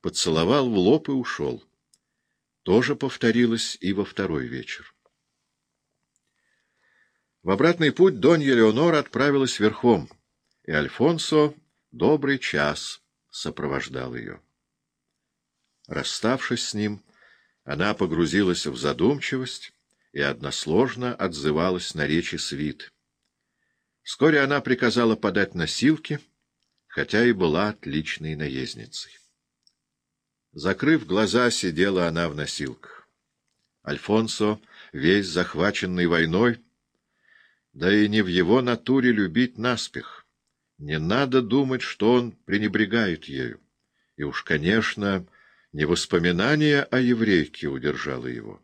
поцеловал в лоб и ушел. То же повторилось и во второй вечер. В обратный путь Донья Леонора отправилась верхом, и Альфонсо добрый час сопровождал ее. Расставшись с ним, она погрузилась в задумчивость и односложно отзывалась на речи свит. Вскоре она приказала подать носилки, хотя и была отличной наездницей. Закрыв глаза, сидела она в носилках. Альфонсо, весь захваченный войной, да и не в его натуре любить наспех. Не надо думать, что он пренебрегает ею. И уж, конечно, не воспоминание о еврейке удержало его.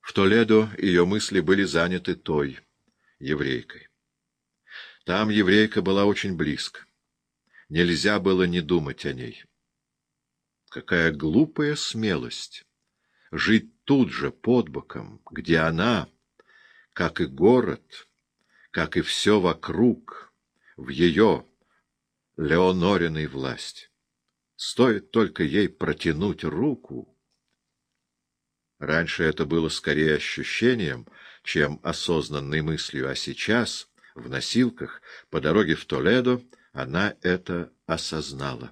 В Толедо ее мысли были заняты той, еврейкой. Там еврейка была очень близко. Нельзя было не думать о ней. Какая глупая смелость! Жить тут же, под боком, где она, как и город, как и все вокруг, в ее, Леонориной власть. Стоит только ей протянуть руку. Раньше это было скорее ощущением, чем осознанной мыслью, а сейчас, в носилках, по дороге в Толедо, она это осознала.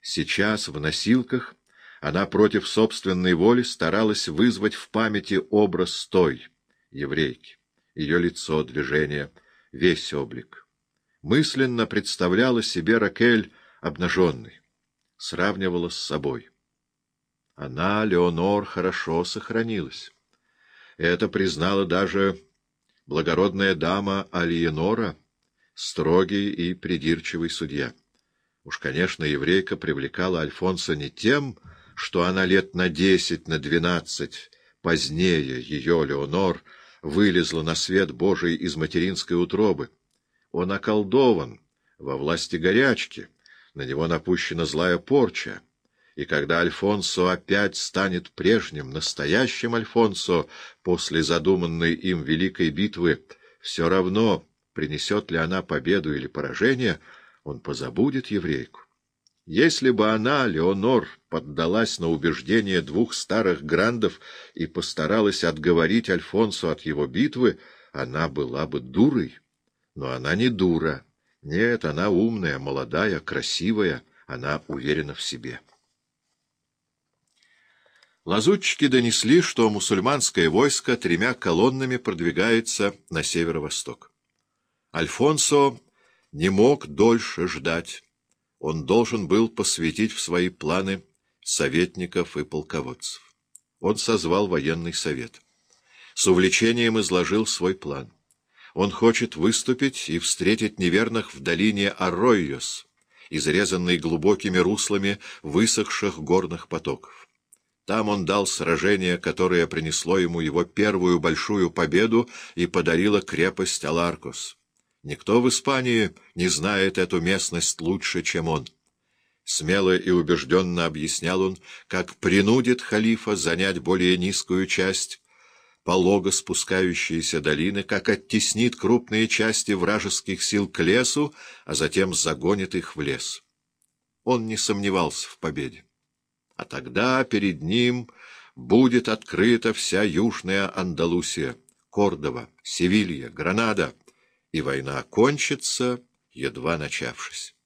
Сейчас, в носилках, она против собственной воли старалась вызвать в памяти образ той, еврейки, ее лицо, движение, весь облик. Мысленно представляла себе Ракель обнаженной сравнивала с собой. Она, Леонор, хорошо сохранилась. Это признала даже благородная дама Алиенора, строгий и придирчивый судья. Уж, конечно, еврейка привлекала Альфонса не тем, что она лет на десять, на двенадцать, позднее ее, Леонор, вылезла на свет Божий из материнской утробы. Он околдован, во власти горячки, на него напущена злая порча, и когда Альфонсо опять станет прежним, настоящим Альфонсо, после задуманной им великой битвы, все равно, принесет ли она победу или поражение, он позабудет еврейку. Если бы она, Леонор, поддалась на убеждение двух старых грандов и постаралась отговорить Альфонсо от его битвы, она была бы дурой. Но она не дура. Нет, она умная, молодая, красивая, она уверена в себе. Лазутчики донесли, что мусульманское войско тремя колоннами продвигается на северо-восток. Альфонсо не мог дольше ждать. Он должен был посвятить в свои планы советников и полководцев. Он созвал военный совет. С увлечением изложил свой план. Он хочет выступить и встретить неверных в долине Арройос, изрезанной глубокими руслами высохших горных потоков. Там он дал сражение, которое принесло ему его первую большую победу и подарило крепость Аларкос. Никто в Испании не знает эту местность лучше, чем он. Смело и убежденно объяснял он, как принудит халифа занять более низкую часть полого спускающиеся долины, как оттеснит крупные части вражеских сил к лесу, а затем загонит их в лес. Он не сомневался в победе. А тогда перед ним будет открыта вся Южная Андалусия, Кордова, Севилья, Гранада, и война кончится, едва начавшись.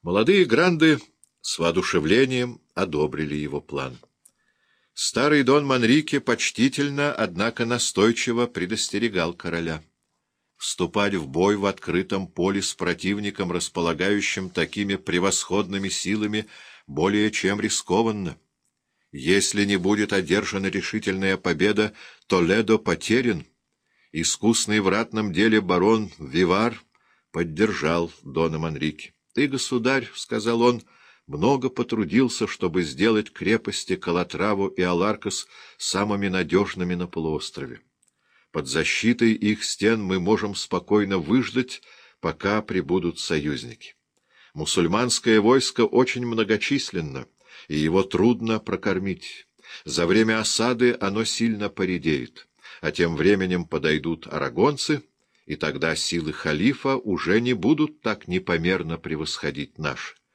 Молодые гранды с воодушевлением одобрили его план. Старый Дон Манрике почтительно, однако настойчиво предостерегал короля. Вступать в бой в открытом поле с противником, располагающим такими превосходными силами, более чем рискованно. Если не будет одержана решительная победа, то Ледо потерян. Искусный в ратном деле барон Вивар поддержал Дона Манрике. — Ты, государь, — сказал он, — много потрудился, чтобы сделать крепости Калатраву и Аларкас самыми надежными на полуострове. Под защитой их стен мы можем спокойно выждать, пока прибудут союзники. Мусульманское войско очень многочисленно, и его трудно прокормить. За время осады оно сильно поредеет, а тем временем подойдут арагонцы, и тогда силы халифа уже не будут так непомерно превосходить наши.